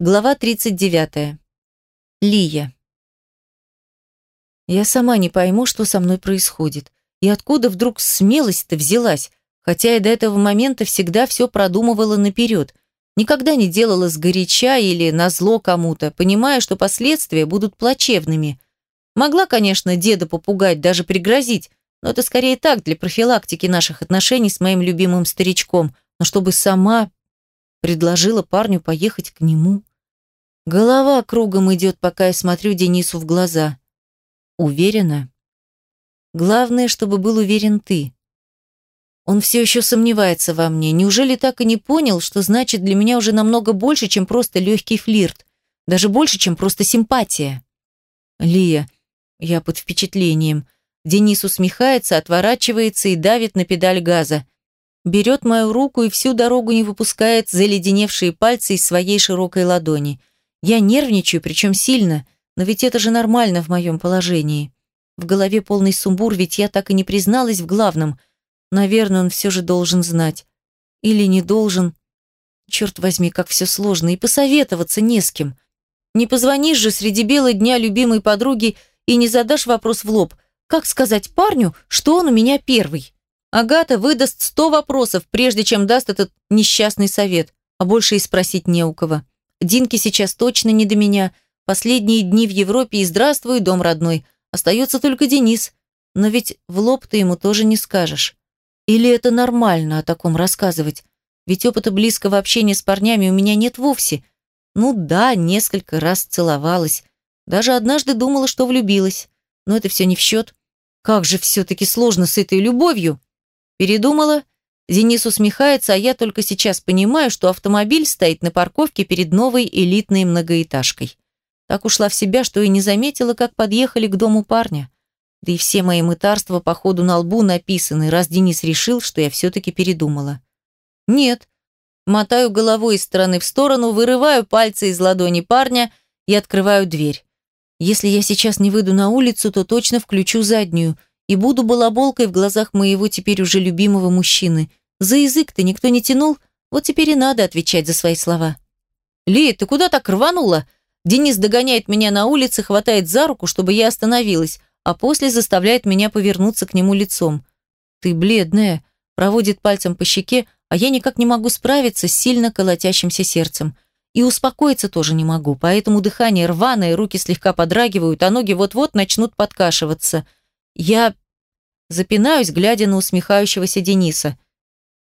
Глава 39. Лия. Я сама не пойму, что со мной происходит. И откуда вдруг смелость-то взялась, хотя я до этого момента всегда все продумывала наперед. Никогда не делала сгоряча или назло кому-то, понимая, что последствия будут плачевными. Могла, конечно, деда попугать, даже пригрозить, но это скорее так, для профилактики наших отношений с моим любимым старичком, но чтобы сама предложила парню поехать к нему. Голова кругом идет, пока я смотрю Денису в глаза. Уверена? Главное, чтобы был уверен ты. Он все еще сомневается во мне. Неужели так и не понял, что значит для меня уже намного больше, чем просто легкий флирт? Даже больше, чем просто симпатия? Лия, я под впечатлением. Денис усмехается, отворачивается и давит на педаль газа. Берет мою руку и всю дорогу не выпускает заледеневшие пальцы из своей широкой ладони – я нервничаю, причем сильно, но ведь это же нормально в моем положении. В голове полный сумбур, ведь я так и не призналась в главном. Наверное, он все же должен знать. Или не должен. Черт возьми, как все сложно, и посоветоваться не с кем. Не позвонишь же среди бела дня любимой подруги и не задашь вопрос в лоб. Как сказать парню, что он у меня первый? Агата выдаст сто вопросов, прежде чем даст этот несчастный совет, а больше и спросить не у кого. Динке сейчас точно не до меня. Последние дни в Европе и здравствуй, дом родной. Остается только Денис. Но ведь в лоб ты ему тоже не скажешь. Или это нормально о таком рассказывать? Ведь опыта близкого общения с парнями у меня нет вовсе. Ну да, несколько раз целовалась. Даже однажды думала, что влюбилась. Но это все не в счет. Как же все-таки сложно с этой любовью. Передумала Денис усмехается, а я только сейчас понимаю, что автомобиль стоит на парковке перед новой элитной многоэтажкой. Так ушла в себя, что и не заметила, как подъехали к дому парня. Да и все мои мытарства по ходу на лбу написаны, раз Денис решил, что я все-таки передумала. Нет. Мотаю головой из стороны в сторону, вырываю пальцы из ладони парня и открываю дверь. Если я сейчас не выйду на улицу, то точно включу заднюю – и буду балаболкой в глазах моего теперь уже любимого мужчины. За язык-то никто не тянул, вот теперь и надо отвечать за свои слова. «Ли, ты куда так рванула?» Денис догоняет меня на улице, хватает за руку, чтобы я остановилась, а после заставляет меня повернуться к нему лицом. «Ты бледная», проводит пальцем по щеке, а я никак не могу справиться с сильно колотящимся сердцем. И успокоиться тоже не могу, поэтому дыхание рваное, руки слегка подрагивают, а ноги вот-вот начнут подкашиваться – я запинаюсь, глядя на усмехающегося Дениса.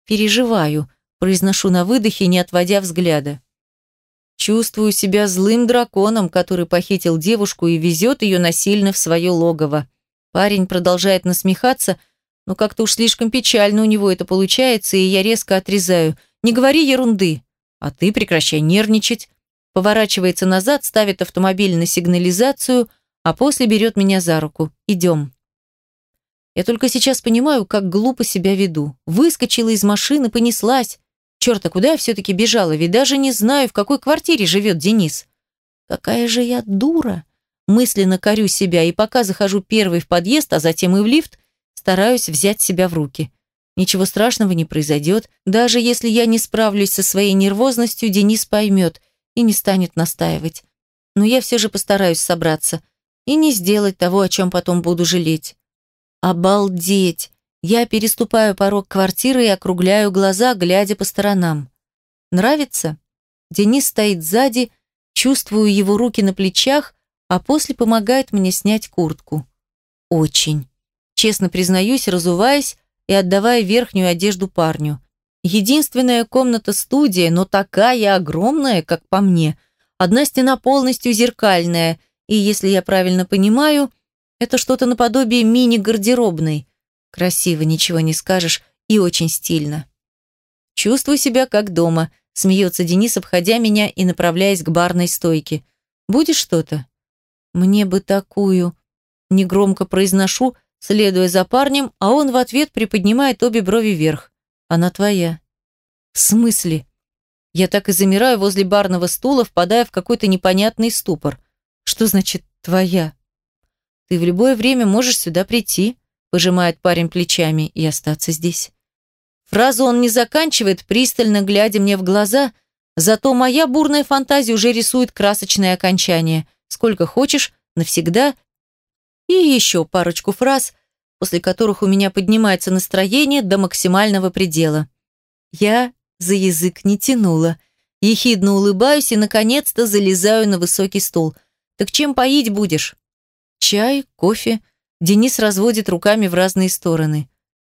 Переживаю, произношу на выдохе, не отводя взгляда. Чувствую себя злым драконом, который похитил девушку и везет ее насильно в свое логово. Парень продолжает насмехаться, но как-то уж слишком печально у него это получается, и я резко отрезаю. «Не говори ерунды!» «А ты прекращай нервничать!» Поворачивается назад, ставит автомобиль на сигнализацию, а после берет меня за руку. «Идем!» Я только сейчас понимаю, как глупо себя веду. Выскочила из машины, понеслась. Черт, а куда я все-таки бежала? Ведь даже не знаю, в какой квартире живет Денис. Какая же я дура. Мысленно корю себя, и пока захожу первый в подъезд, а затем и в лифт, стараюсь взять себя в руки. Ничего страшного не произойдет. Даже если я не справлюсь со своей нервозностью, Денис поймет и не станет настаивать. Но я все же постараюсь собраться и не сделать того, о чем потом буду жалеть. Обалдеть! Я переступаю порог квартиры и округляю глаза, глядя по сторонам. Нравится? Денис стоит сзади, чувствую его руки на плечах, а после помогает мне снять куртку. Очень. Честно признаюсь, разуваясь и отдавая верхнюю одежду парню. Единственная комната-студия, но такая огромная, как по мне. Одна стена полностью зеркальная, и, если я правильно понимаю, это что-то наподобие мини-гардеробной. Красиво, ничего не скажешь, и очень стильно. Чувствую себя как дома, смеется Денис, обходя меня и направляясь к барной стойке. Будешь что-то? Мне бы такую. Негромко произношу, следуя за парнем, а он в ответ приподнимает обе брови вверх. Она твоя. В смысле? Я так и замираю возле барного стула, впадая в какой-то непонятный ступор. Что значит «твоя»? Ты в любое время можешь сюда прийти, пожимает парень плечами, и остаться здесь. Фразу он не заканчивает, пристально глядя мне в глаза, Зато моя бурная фантазия уже рисует красочное окончание. Сколько хочешь, навсегда. И еще парочку фраз, после которых у меня поднимается настроение до максимального предела. Я за язык не тянула. Ехидно улыбаюсь и, наконец-то, залезаю на высокий стул. «Так чем поить будешь?» «Чай, кофе». Денис разводит руками в разные стороны.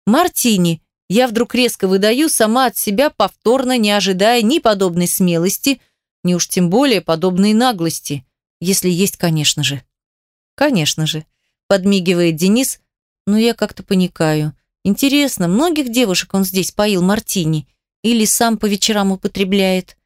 «Мартини». Я вдруг резко выдаю сама от себя, повторно не ожидая ни подобной смелости, ни уж тем более подобной наглости. Если есть, конечно же. «Конечно же», – подмигивает Денис, но я как-то паникаю. Интересно, многих девушек он здесь поил мартини? Или сам по вечерам употребляет?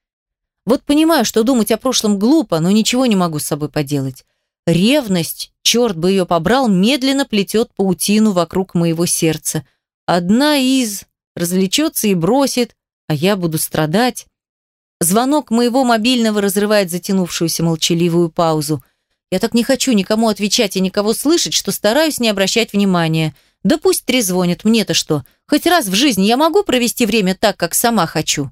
Вот понимаю, что думать о прошлом глупо, но ничего не могу с собой поделать. Ревность, черт бы ее побрал, медленно плетет паутину вокруг моего сердца. Одна из развлечется и бросит, а я буду страдать. Звонок моего мобильного разрывает затянувшуюся молчаливую паузу. Я так не хочу никому отвечать и никого слышать, что стараюсь не обращать внимания. Да пусть трезвонят, мне-то что? Хоть раз в жизни я могу провести время так, как сама хочу.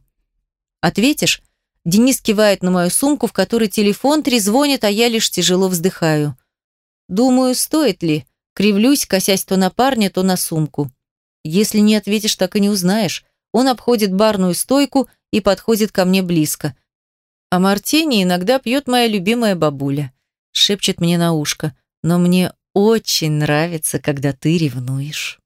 Ответишь? Денис кивает на мою сумку, в которой телефон трезвонит, а я лишь тяжело вздыхаю. Думаю, стоит ли? Кривлюсь, косясь то на парня, то на сумку. Если не ответишь, так и не узнаешь. Он обходит барную стойку и подходит ко мне близко. А мартини иногда пьет моя любимая бабуля шепчет мне на ушко, но мне очень нравится, когда ты ревнуешь.